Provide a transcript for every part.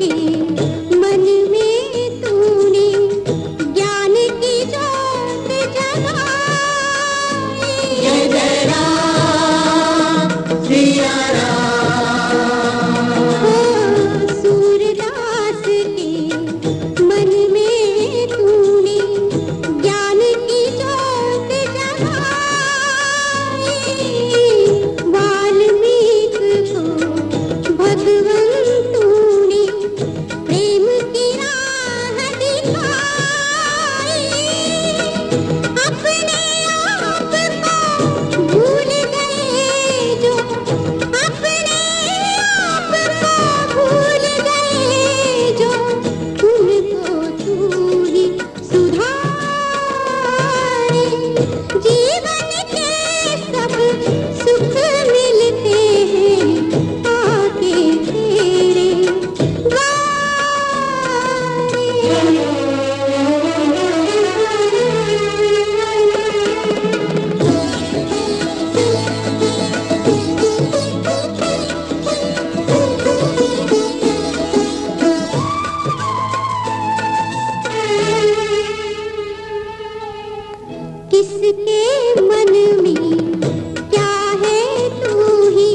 ती किसके मन में? क्या है तू ही?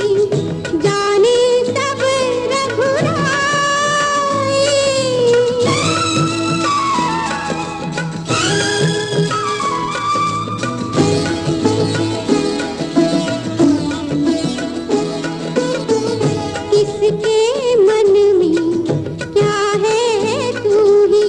जाने सब किसके मन में? क्या है तू ही?